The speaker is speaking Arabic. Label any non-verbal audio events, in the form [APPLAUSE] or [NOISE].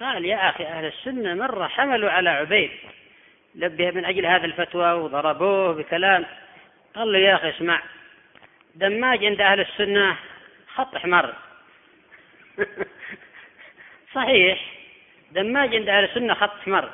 قال يا أخي أهل السنة مرة حملوا على عبيد لبه من أجل هذه الفتوى وضربوه بكلام. قال له يا أخي اسمع دماج عند أهل السنة خط أحمر [LAUGHS] صحيح دماج عند أهل السنة خط أحمر